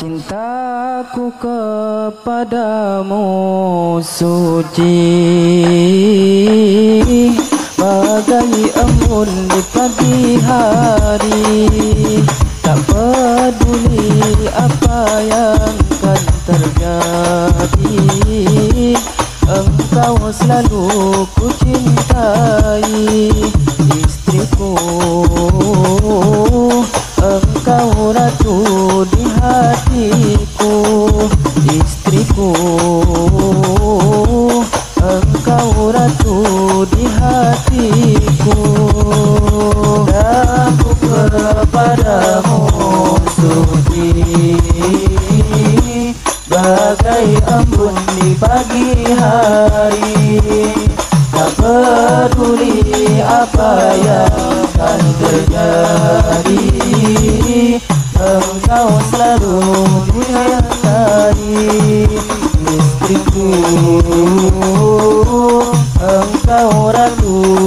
Cintaku kepadamu suci. Bagai embun di pagi hari. Tak peduli apa yang akan terjadi. Engkau selalu ku cintai Aku kepadamu suci Bagai embun di pagi hari Tak peduli apa yang akan terjadi Engkau selalu menyertai istriku. Engkau ratu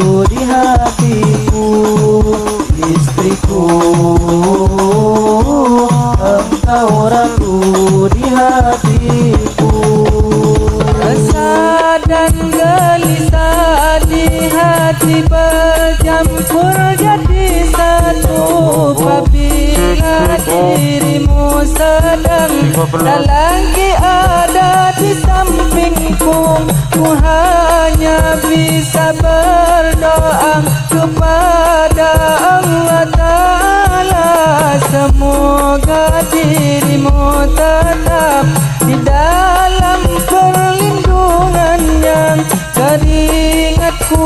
Istriku Engkau ratu di hatiku. Rasa dan gelisah di hati bercampur jadi satu. Apabila dirimu sedang dalam dirimu tetap di dalam perlindungannya. Teringatku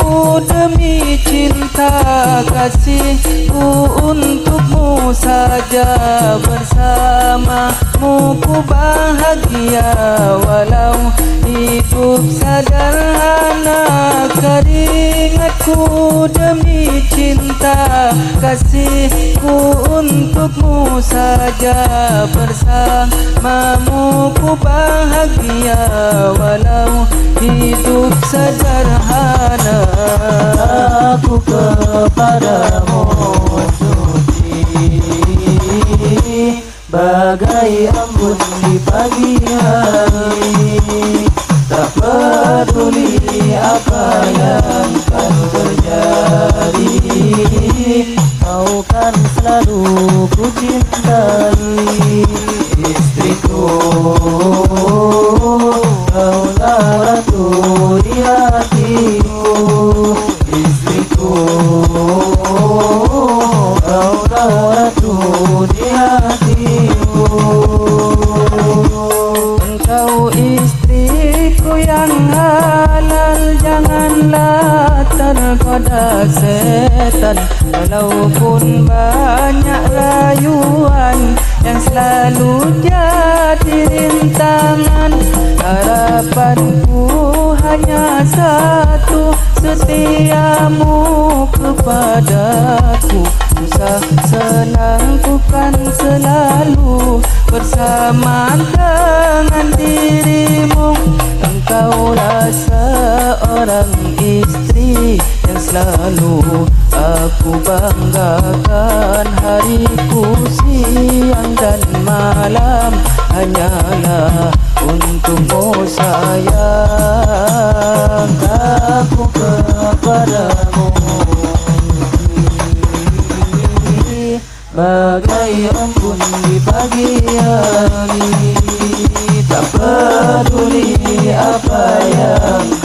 demi cinta kasihku untukmu saja. Bersamamu ku bahagia Walau hidup sederhana. Teringatku demi cinta kasihku untukmu saja. Bersamamu ku bahagia Walau hidup sederhana. Aku kepadamu suci. Bagai embun di pagi hari setan. Walaupun banyak rayuan Yang selalu jadi rintangan Harapanku hanya satu. Setiamu kepadaku Susah senang ku kan selalu Bersama dengan dirimu. Engkaulah seorang selalu aku banggakan Hariku siang dan malam Hanyalah untukmu sayang. Aku kepadamu. Bagai embun di pagi hari Tak peduli apa yang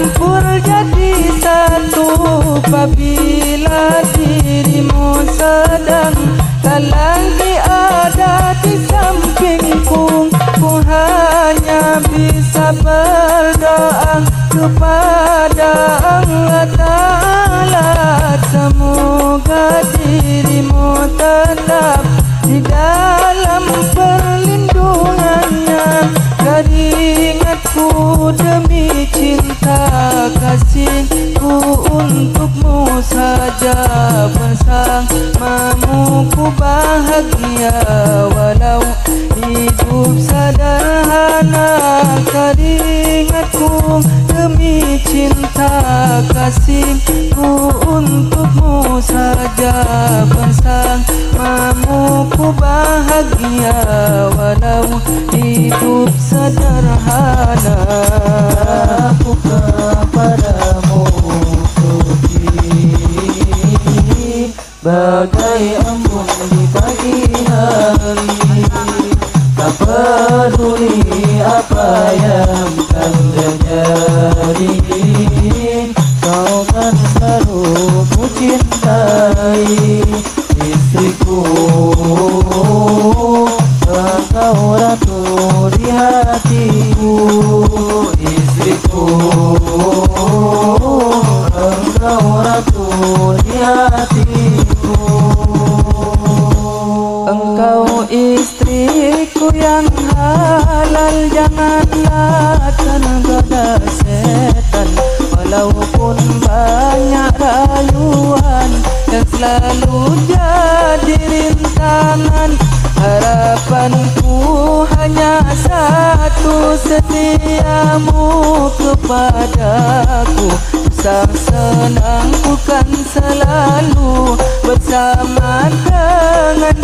bercampur jadi satu Apabila dirimu sedang tak lagi ada di sampingku Ku hanya bisa berdoa kepada Allah Ta'ala. Semoga dirimu tetap di dalam perlindungannya kasihku untukmu saja bersamamu. Ku bahagia walau hidup sederhana. Teringatku demi cinta kasihku untukmu saja bersamamu. Ku bahagia walau hidup sederhana. Aku Bagai embun di pagi hari. Tak peduli apa yang kan terjadi. Kau kan selalu ku cintai Istriku hatiku. Engkau istriku yang halal Janganlah tergoda setan. Walaupun banyak rayuan Yang selalu jadi rintangan Harapanku hanya satu Setiamu kepadaku. Susah senangku kan selalu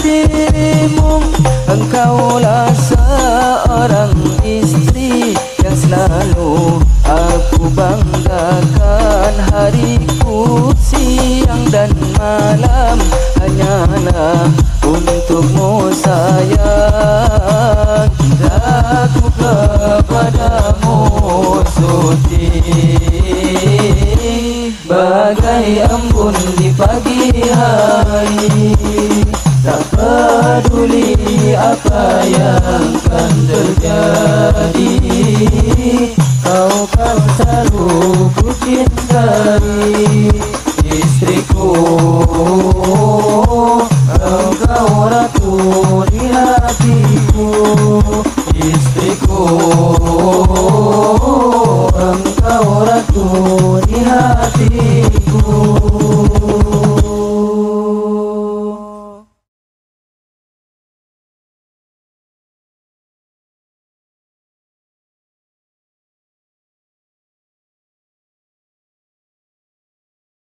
dirimu Engkaulah seorang istri Yang selalu aku banggakan. Hariku siang dan malam Hanyalah untukmu sayang. Cintaku kepadamu suci Bagai embun di pagi hari Tak peduli apa yang kan terjadi. Kau kan selalu ku cintai Istriku Engkau ratu di hatiku Istriku